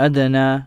أدنى